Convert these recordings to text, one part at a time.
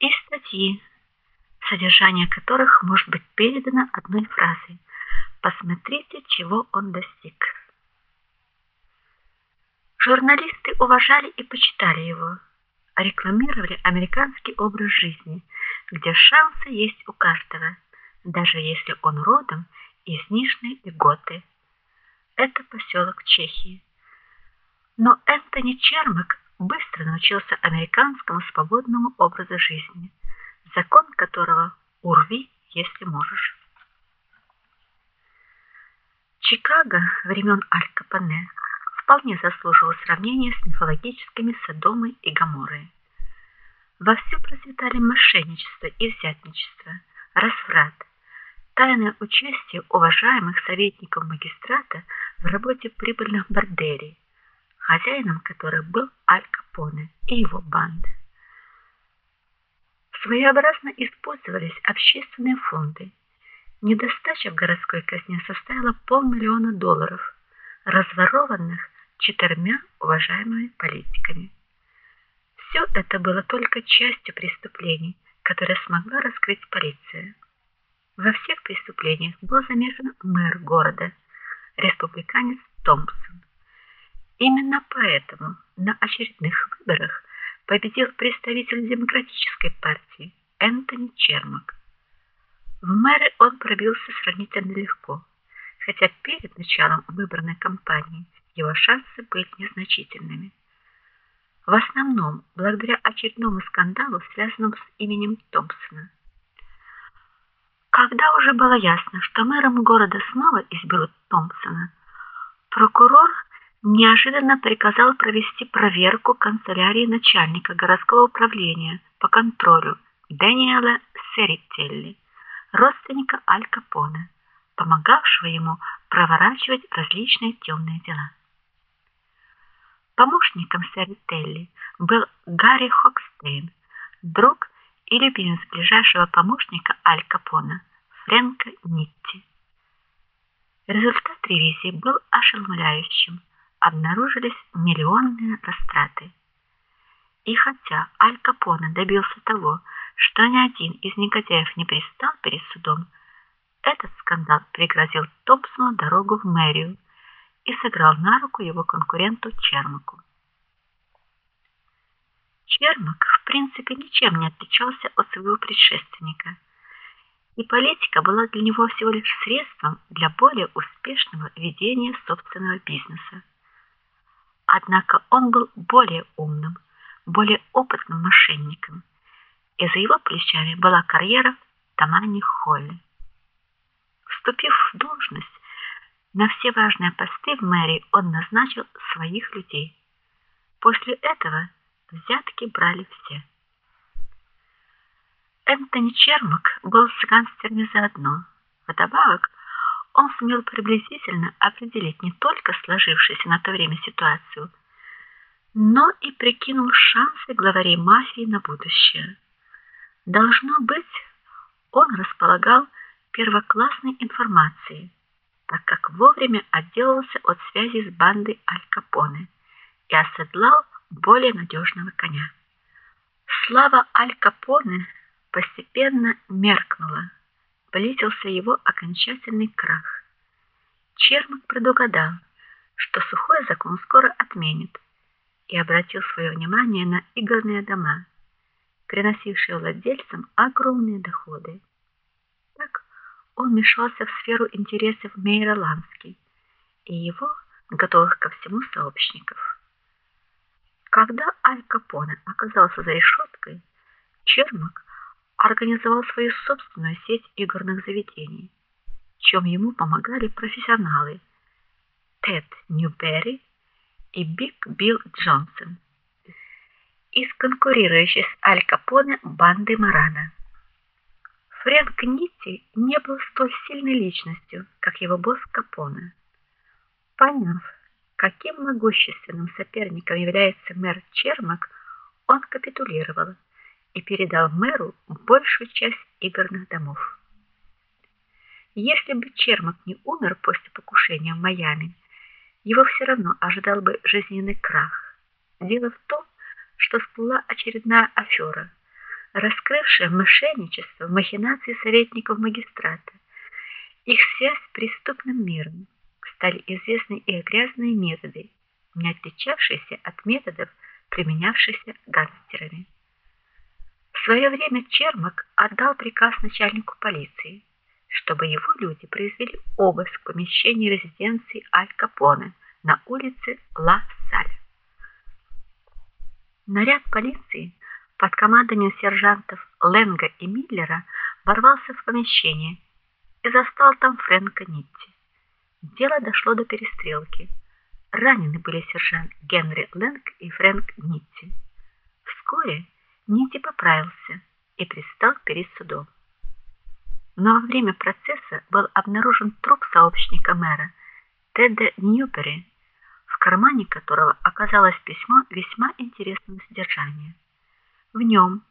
и статьи, содержание которых может быть передано одной фразой: "Посмотрите, чего он достиг". Журналисты уважали и почитали его, рекламировали американский образ жизни, где шансы есть у каждого, даже если он родом из Нижней Льготы. Это поселок Чехии. Но Энтони Чермак быстро научился американскому свободному образу жизни, закон которого урви, если можешь. Чикаго времен Аль Капоне вполне заслуживал сравнения с мифологическими Содомой и Гоморрой. Вовсю процветали мошенничество и взятничество, разврат, тайное участие уважаемых советников магистрата в работе прибыльных борделей, хозяином которых был Аль Капоне и его банда. Своеобразно использовались общественные фонды. Недостача в городской казне составила полмиллиона долларов, разворованных четырьмя уважаемыми политиками. Все это было только частью преступлений, которые смогла раскрыть полиция. Во всех преступлениях был замешан мэр города, республиканец Томпсон. Именно поэтому на очередных выборах победил представитель демократической партии Энтони Чермак. В мэры он пробился сравнительно легко, хотя перед началом выборной кампании его шансы были незначительными. В основном благодаря очередному скандалу, связанному с именем Томпсона. Когда уже было ясно, что мэром города снова изберут Томпсона, прокурор неожиданно приказал провести проверку канцелярии начальника городского управления по контролю Дэниела Серителли, родственника Аль Капоне, помогавшего ему проворачивать различные темные дела. Помощником Серителли был Гарри Хокстейн, друг и любимец ближайшего помощника Аль Капоне Фрэнка Нитти. Результат ревизии был ошеломляющим обнаружились миллионные растраты. И хотя Аль Капоне добился того, что ни один из негодяев не пристал перед судом, этот скандал пригрозил Томпсону дорогу в мэрию и сыграл на руку его конкуренту Чермаку. Чермак, в принципе, ничем не отличался от своего предшественника, и политика была для него всего лишь средством для более успешного ведения собственного бизнеса. Однако он был более умным, более опытным мошенником, и за его плечами была карьера в Тамане. Вступив в должность, на все важные посты в мэрии он назначил своих людей. После этого взятки брали все. Энтони Чермак был с гангстерами заодно. Вдобавок, он сумел приблизительно определить не только сложившуюся на то время ситуацию, но и прикинул шансы главарей мафии на будущее. Должно быть, он располагал первоклассной информацией, так как вовремя отделался от связи с бандой Аль Капоне и оседлал более надежного коня. Слава Аль Капоне постепенно меркнула близился его окончательный крах. Чермак предугадал, что сухой закон скоро отменят, и обратил свое внимание на игорные дома, приносившие владельцам огромные доходы. Так он вмешался в сферу интересов Мейра Лански и его готовых ко всему сообщников. Когда Аль Капоне оказался за решеткой, Чермак организовал свою собственную сеть игорных заведений, чем ему помогали профессионалы Тед Ньюберри и Биг Билл Джонсон из конкурирующей с Аль Капоне банды Морана. Фрэнк Нитти не был столь сильной личностью, как его босс Капоне. Поняв, каким могущественным соперником является мэр Чермак, он капитулировал и передал мэру большую часть игорных домов. Если бы Чермак не умер после покушения в Майами, его все равно ожидал бы жизненный крах. Дело в том, что всплыла очередная афера, раскрывшая мошенничество махинации советников магистрата. Их связь с преступным миром стали известны их грязные методы, не отличавшиеся от методов, применявшихся гангстерами. В свое время Чермак отдал приказ начальнику полиции, чтобы его люди произвели обыск помещений резиденции Аль Капоне на улице Ла Саль. Наряд полиции под командованием сержантов Ленга и Миллера ворвался в помещение и застал там Фрэнка Нитти. Дело дошло до перестрелки. Ранены были сержант Генри Ленг и Фрэнк Нитти. Вскоре Нитти поправился и предстал перед судом. Но во время процесса был обнаружен труп сообщника мэра Теда Ньюбери, в кармане которого оказалось письмо весьма интересного содержания. В нем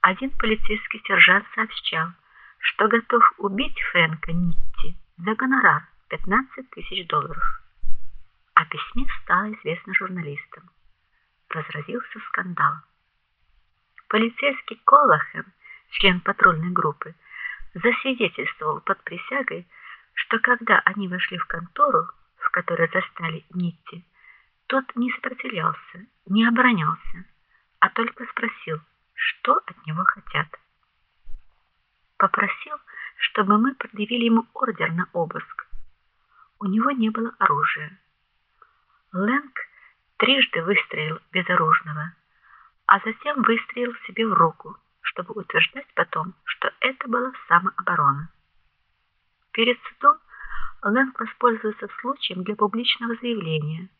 один полицейский сержант сообщал, что готов убить Фрэнка Нитти за гонорар 15 тысяч долларов. О письме стало известно журналистам. Разразился скандал. Полицейский Коллахэм, член патрульной группы, засвидетельствовал под присягой, что когда они вошли в контору, в которой застали Нитти, тот не сопротивлялся, не оборонялся а только спросил, что от него хотят. Попросил, чтобы мы предъявили ему ордер на обыск. У него не было оружия. Лэнг трижды выстрелил безоружного, а затем выстрелил себе в руку, чтобы утверждать потом, что это была самооборона. Перед судом Лэнг воспользовался случаем для публичного заявления,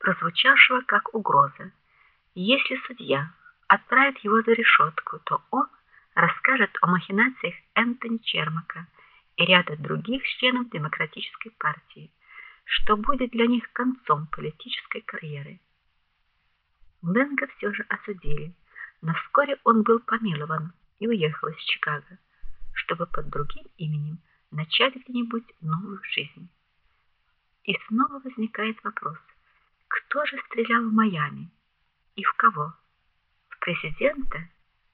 прозвучавшего как угроза. Если судья отправит его за решетку, то он расскажет о махинациях Энтони Чермака и ряда других членов демократической партии, что будет для них концом политической карьеры. Лэнга все же осудили, но вскоре он был помилован и уехал из Чикаго, чтобы под другим именем начать где-нибудь новую жизнь. И снова возникает вопрос: кто же стрелял в Майами? И в кого? В президента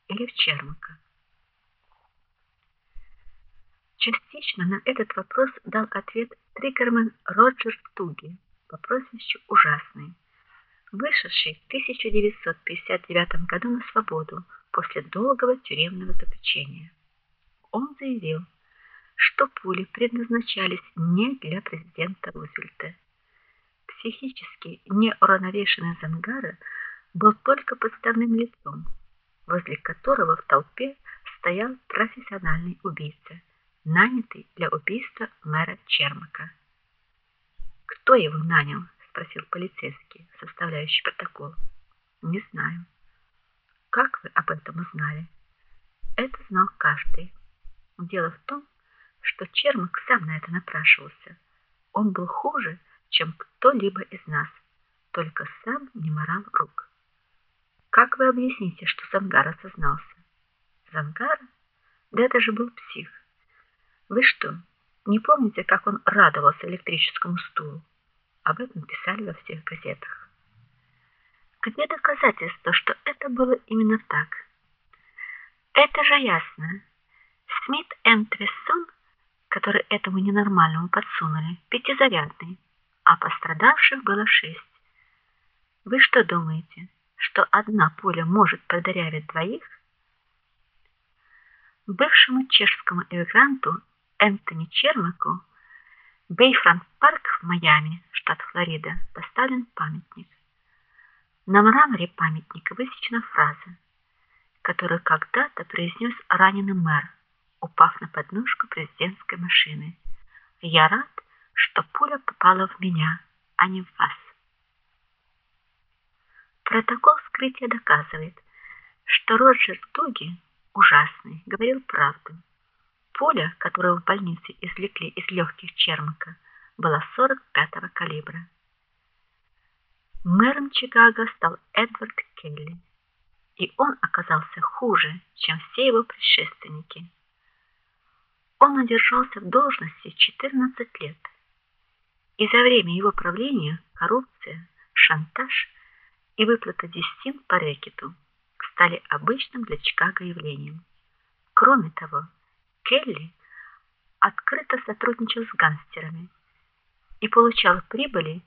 или в Чермака? Частично на этот вопрос дал ответ триггермен Роджер Туги по прозвищу Ужасный, вышедший в 1959 году на свободу после долгого тюремного заключения. Он заявил, что пули предназначались не для президента Рузвельта. Психически неуравновешенный Зангара был только подставным лицом, возле которого в толпе стоял профессиональный убийца, нанятый для убийства мэра Чермака. Кто его нанял? Спросил полицейский, составляющий протокол. Не знаю. Как вы об этом узнали? Это знал каждый. Дело в том, что Чермак сам на это напрашивался. Он был хуже, чем кто-либо из нас, только сам не морал рук. Как вы объясните, что Зангар осознался? Зангар? Да это же был псих. Вы что, не помните, как он радовался электрическому стулу? Об этом писали во всех газетах. Где доказательства, что это было именно так? Это же ясно. Смит Энтвессон, который этому ненормальному подсунули, пятизарядный, а пострадавших было шесть. Вы что думаете? что одна пуля может продырявить двоих? Бывшему чешскому эмигранту Энтони Чермаку Бейфронт-парк в Майами, штат Флорида, поставлен памятник. На мраморе памятника высечена фраза, которую когда-то произнес раненый мэр, упав на подножку президентской машины. Я рад, что пуля попала в меня, а не в вас. Протокол вскрытия доказывает, что Роджер Туги, ужасный, говорил правду. Пуля, которую в больнице извлекли из легких Чермака, была 45-го калибра. Мэром Чикаго стал Эдвард Келли, и он оказался хуже, чем все его предшественники. Он удержался в должности 14 лет. И за время его правления коррупция, шантаж и выплата десятин по рэкету стали обычным для Чикаго явлением. Кроме того, Келли открыто сотрудничал с гангстерами и получал прибыли